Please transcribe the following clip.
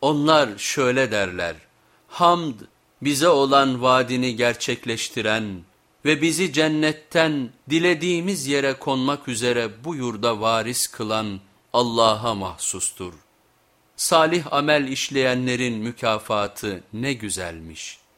Onlar şöyle derler, Hamd bize olan vaadini gerçekleştiren ve bizi cennetten dilediğimiz yere konmak üzere bu yurda varis kılan Allah'a mahsustur. Salih amel işleyenlerin mükafatı ne güzelmiş.''